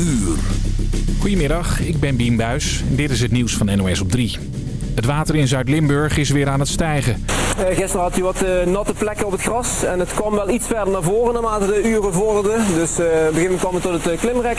uur. Goedemiddag, ik ben Bien Buis en dit is het nieuws van NOS op 3. Het water in Zuid-Limburg is weer aan het stijgen. Uh, gisteren had hij wat uh, natte plekken op het gras en het kwam wel iets verder naar voren naarmate de uren vorderden. Dus uh, op een gegeven moment kwam het tot het klimrek.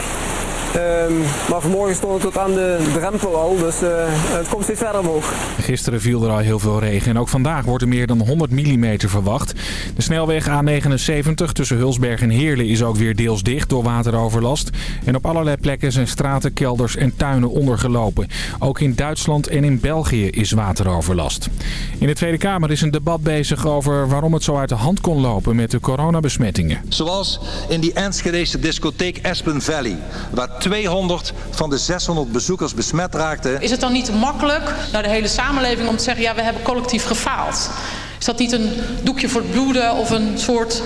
Um, maar vanmorgen stond het tot aan de drempel al, dus uh, het komt steeds verder omhoog. Gisteren viel er al heel veel regen en ook vandaag wordt er meer dan 100 mm verwacht. De snelweg A79 tussen Hulsberg en Heerlen is ook weer deels dicht door wateroverlast. En op allerlei plekken zijn straten, kelders en tuinen ondergelopen. Ook in Duitsland en in België is wateroverlast. In de Tweede Kamer is een debat bezig over waarom het zo uit de hand kon lopen met de coronabesmettingen. Zoals in die Enschedese discotheek Aspen Valley, waar 200 van de 600 bezoekers besmet raakten. Is het dan niet makkelijk naar de hele samenleving om te zeggen... ja, we hebben collectief gefaald? Is dat niet een doekje voor het bloeden of een soort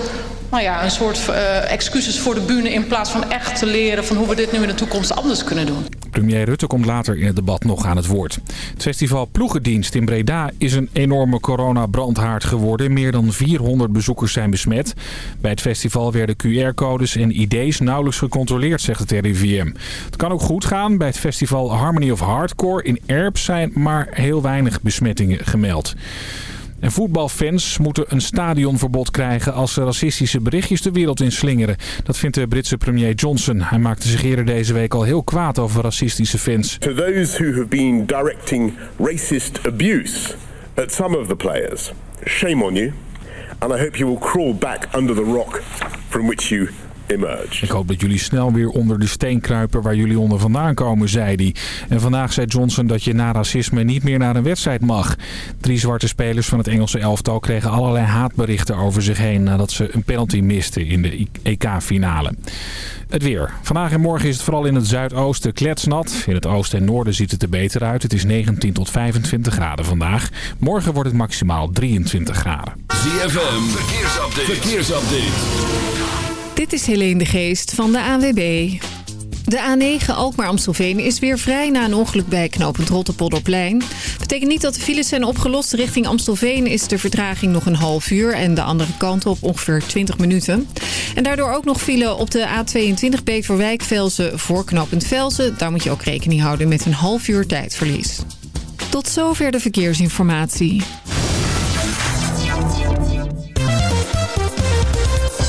nou ja, een soort uh, excuses voor de bühne... in plaats van echt te leren van hoe we dit nu in de toekomst anders kunnen doen. Premier Rutte komt later in het debat nog aan het woord. Het festival Ploegendienst in Breda is een enorme coronabrandhaard geworden. Meer dan 400 bezoekers zijn besmet. Bij het festival werden QR-codes en ID's nauwelijks gecontroleerd, zegt het RIVM. Het kan ook goed gaan. Bij het festival Harmony of Hardcore in Erp zijn maar heel weinig besmettingen gemeld. En voetbalfans moeten een stadionverbod krijgen als ze racistische berichtjes de wereld in slingeren. Dat vindt de Britse premier Johnson. Hij maakte zich eerder deze week al heel kwaad over racistische fans. To those who have been directing racist abuse at some of the players, shame on you. And I hope you will crawl back under the rock from which you Emerge. Ik hoop dat jullie snel weer onder de steen kruipen waar jullie onder vandaan komen, zei hij. En vandaag zei Johnson dat je na racisme niet meer naar een wedstrijd mag. Drie zwarte spelers van het Engelse elftal kregen allerlei haatberichten over zich heen... nadat ze een penalty misten in de EK-finale. Het weer. Vandaag en morgen is het vooral in het zuidoosten kletsnat. In het oosten en noorden ziet het er beter uit. Het is 19 tot 25 graden vandaag. Morgen wordt het maximaal 23 graden. ZFM, verkeersupdate. verkeersupdate. Dit is Helene de Geest van de ANWB. De A9 Alkmaar-Amstelveen is weer vrij na een ongeluk bij knooppunt Rotterpolderplein. Betekent niet dat de files zijn opgelost. Richting Amstelveen is de vertraging nog een half uur... en de andere kant op ongeveer 20 minuten. En daardoor ook nog file op de A22 Beverwijk-Velzen voor knooppunt Velzen. Daar moet je ook rekening houden met een half uur tijdverlies. Tot zover de verkeersinformatie.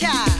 time.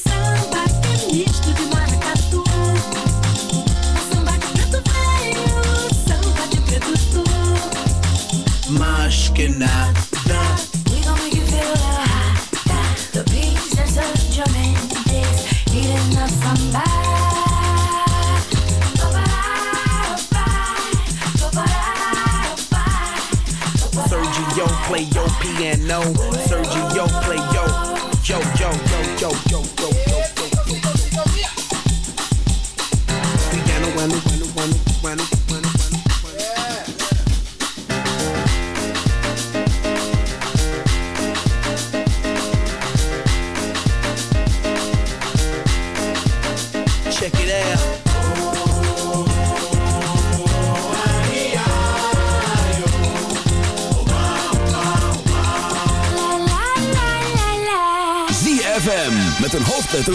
know.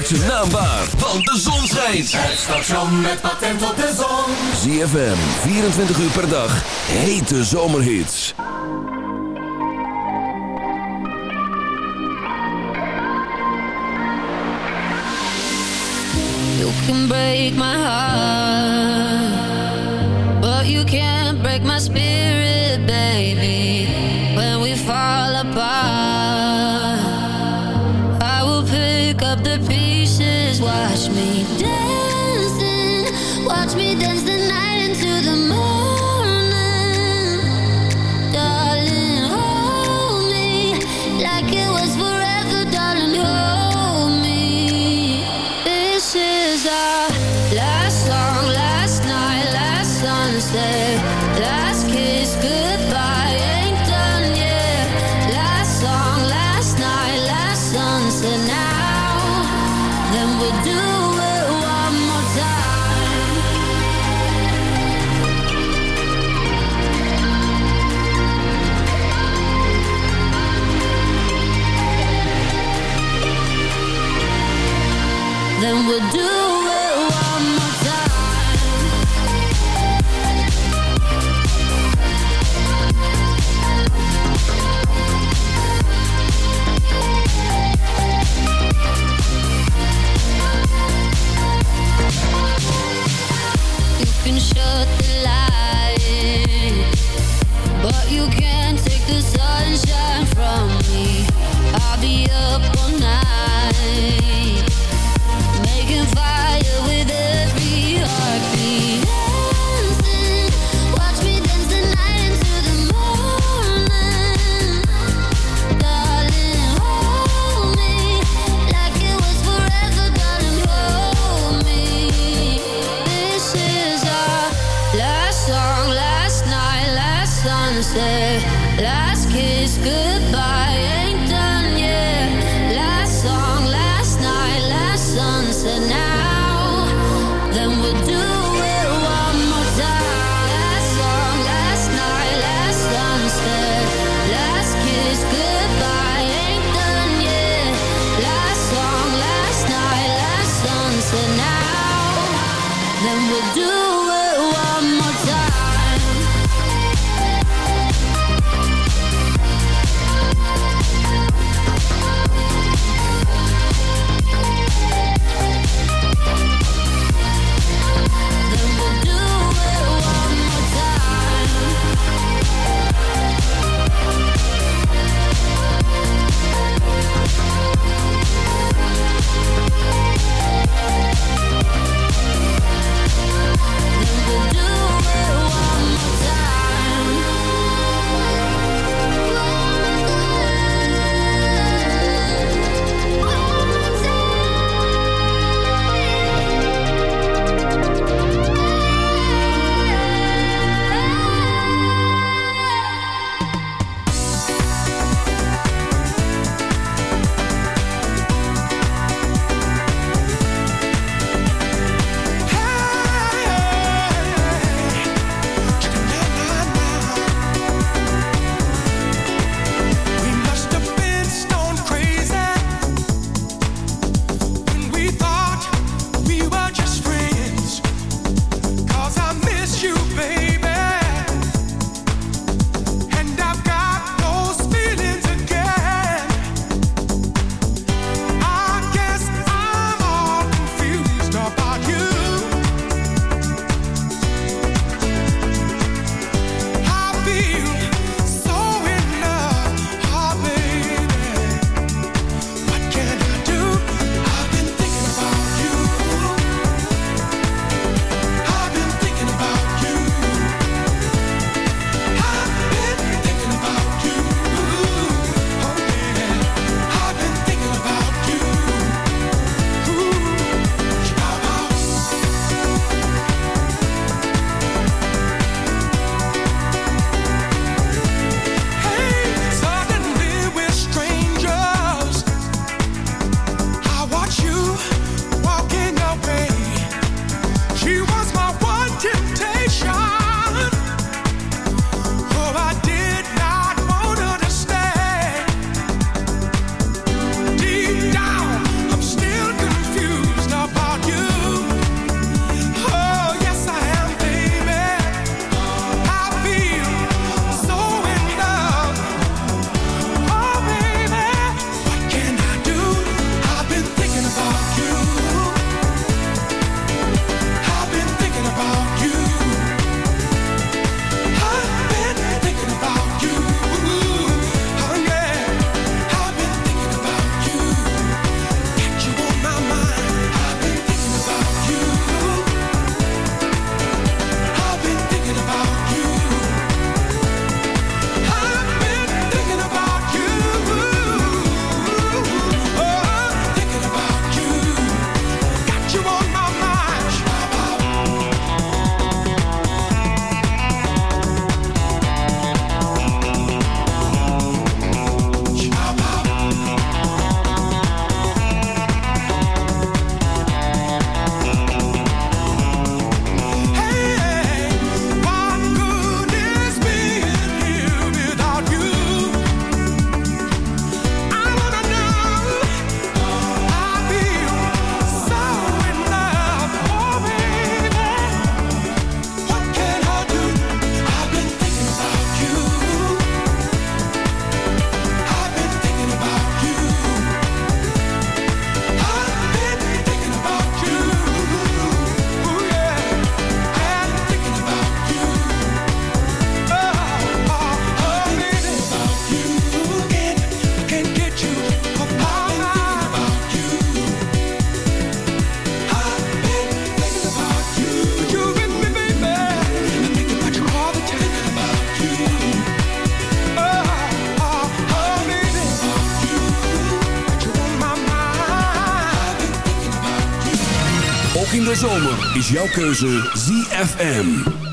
maakt zijn want de zon schijnt. Het station met patent op de zon. ZFM, 24 uur per dag, hete zomerhits. You can break my heart, but you can't break my spirit, baby. watch me dancing, watch me dancing. Is jouw keuze ZFM.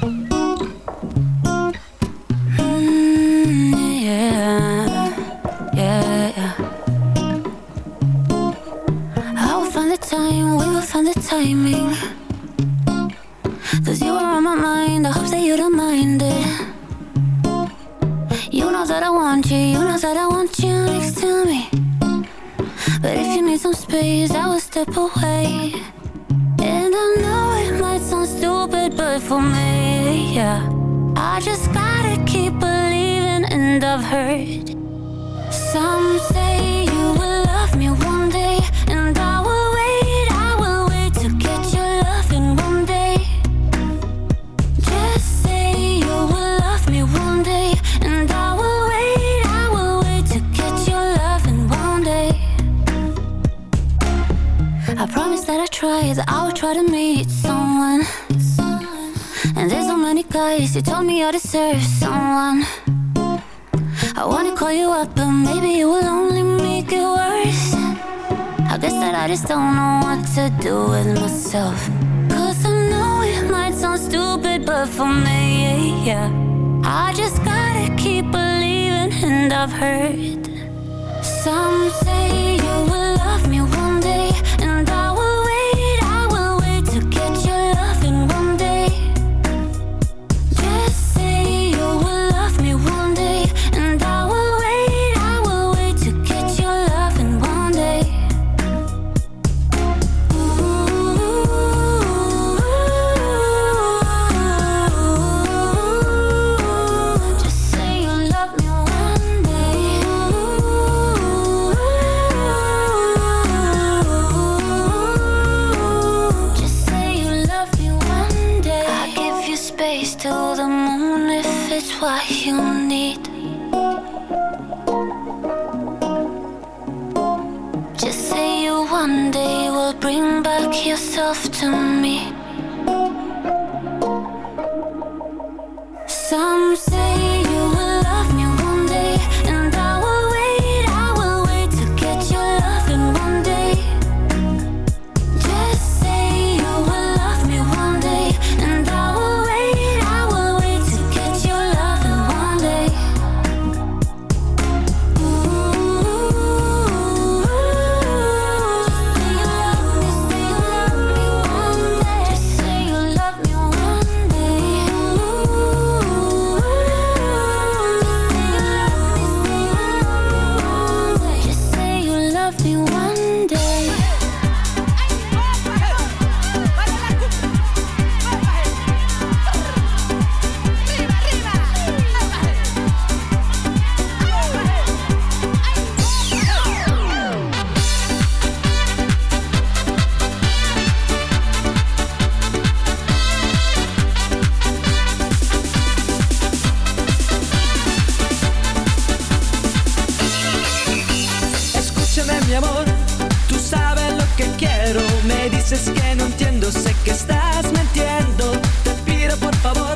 que no entiendo, sé que estás mintiendo. Te pido por favor,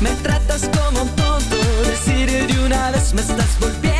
me tratas como un tonto. Decir de una vez me estás volviendo.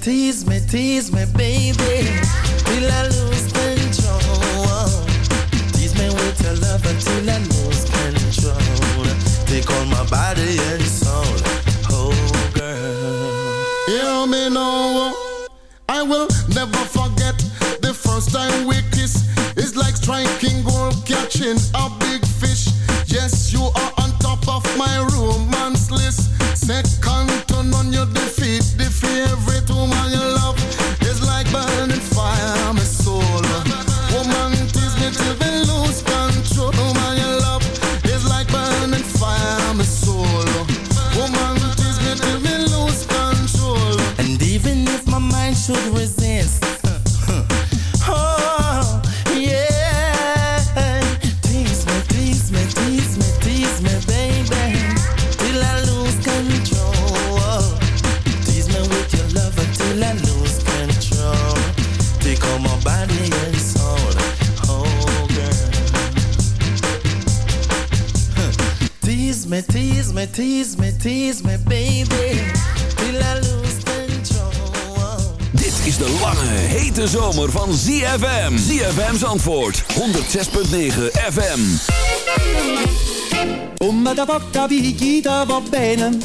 Tease me, tease me, baby, till I lose control. Tease me with your love until I lose control. Take all my body and soul, oh girl. Hear me now, I will never forget the first time we kissed. It's like striking ZFM. ZFM's antwoord. 106.9 FM. Come da porta picchita va bene.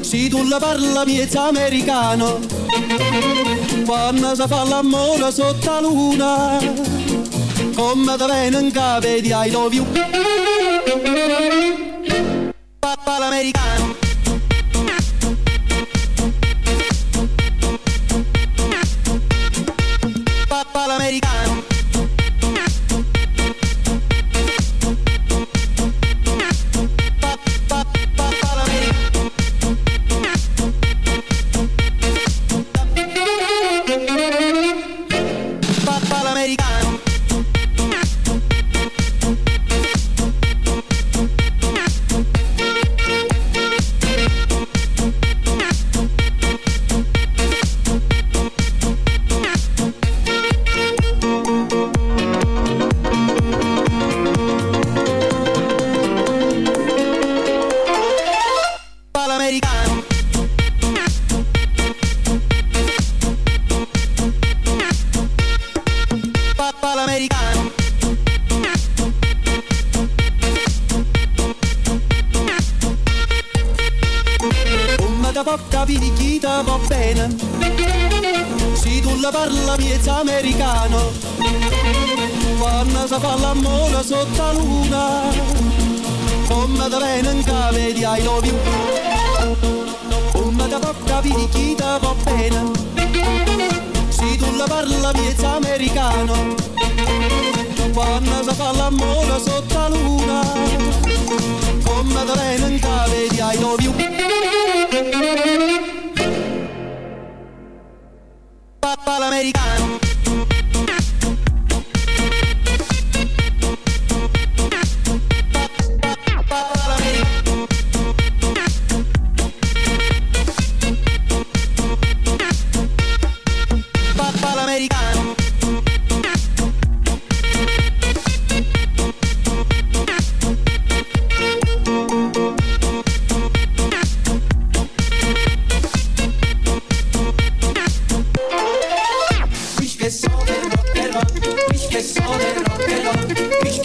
Si tu la parla piezza americano. Quando si fa l'amore sotto luna. Come da venen cave di I love you.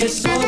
It's so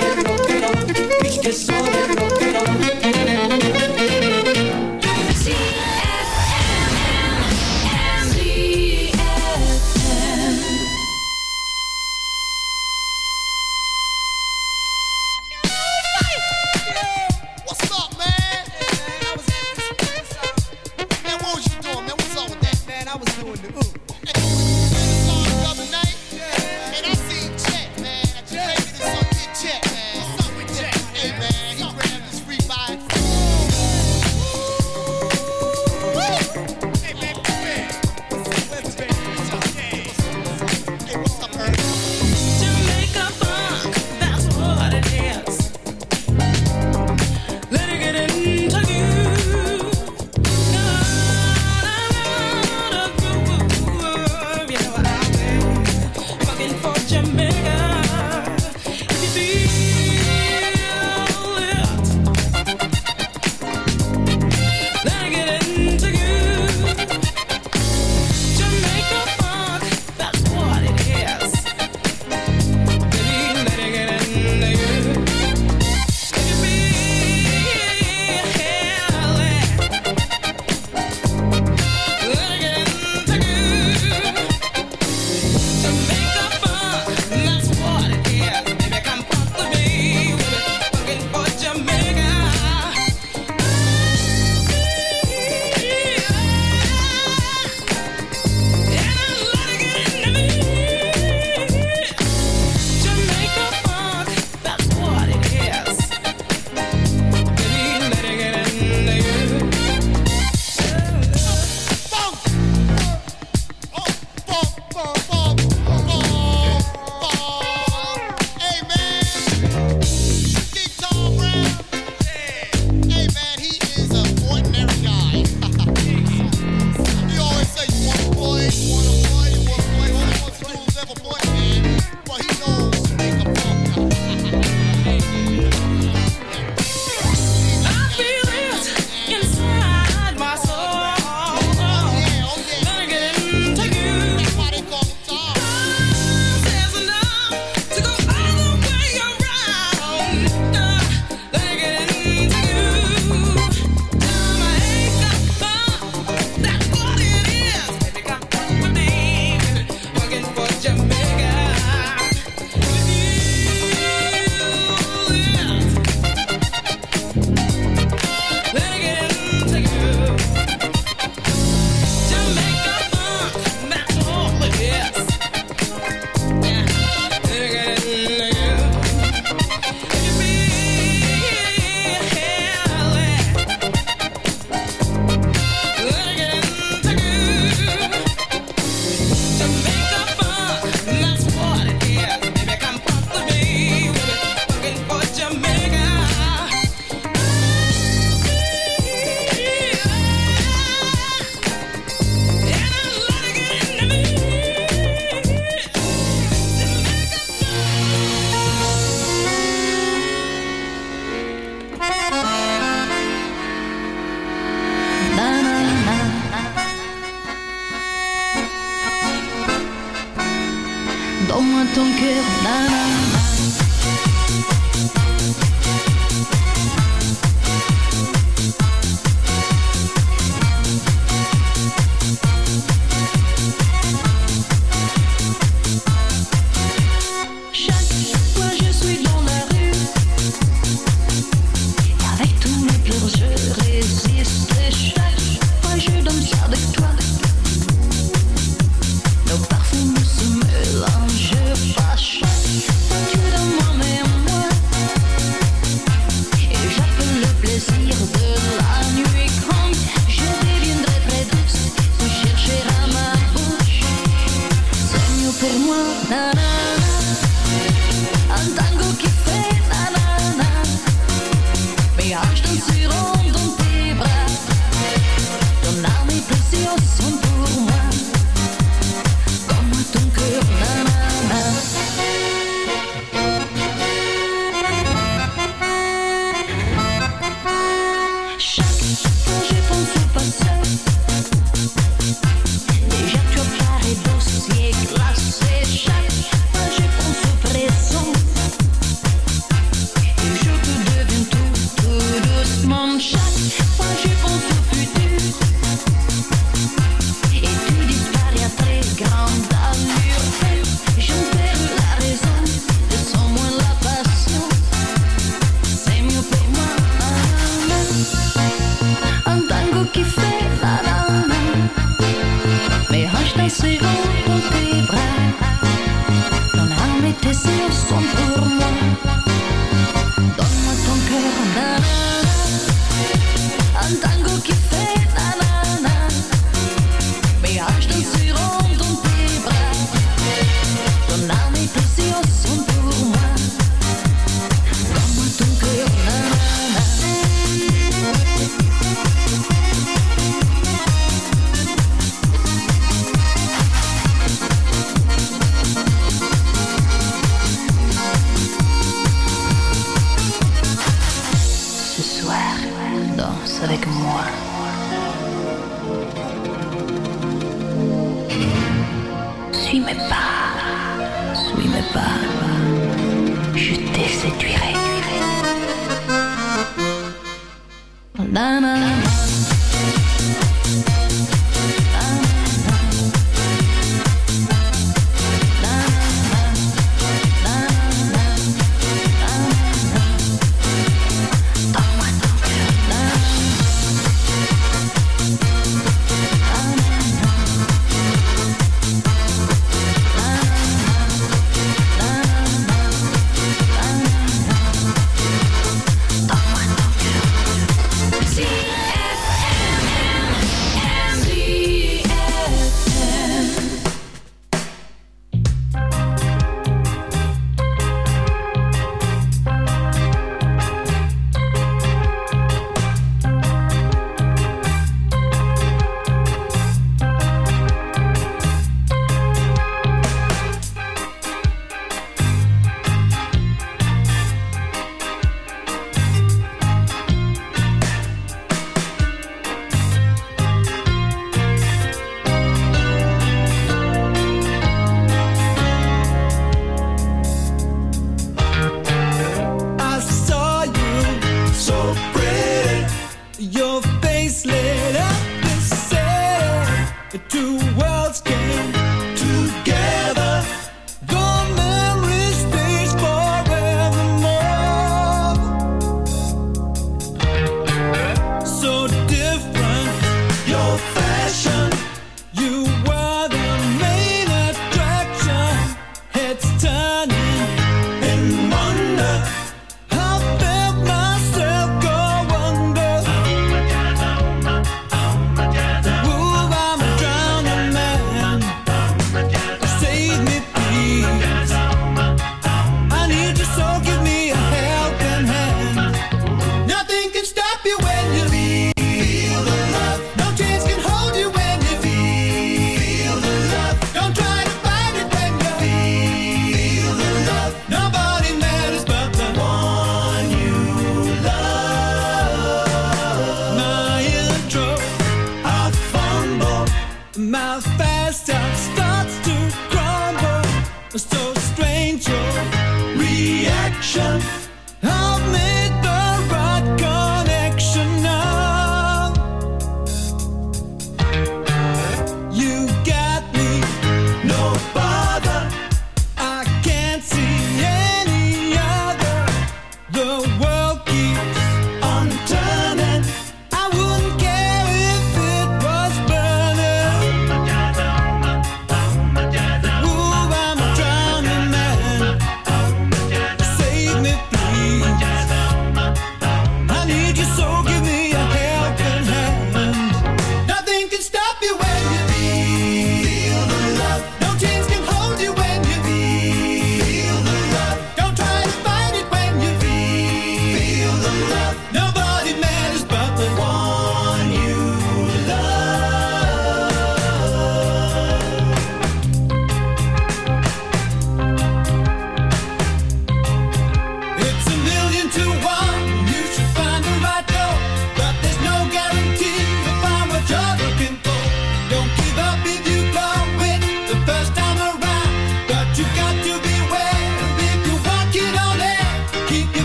Donne-moi ton cœur.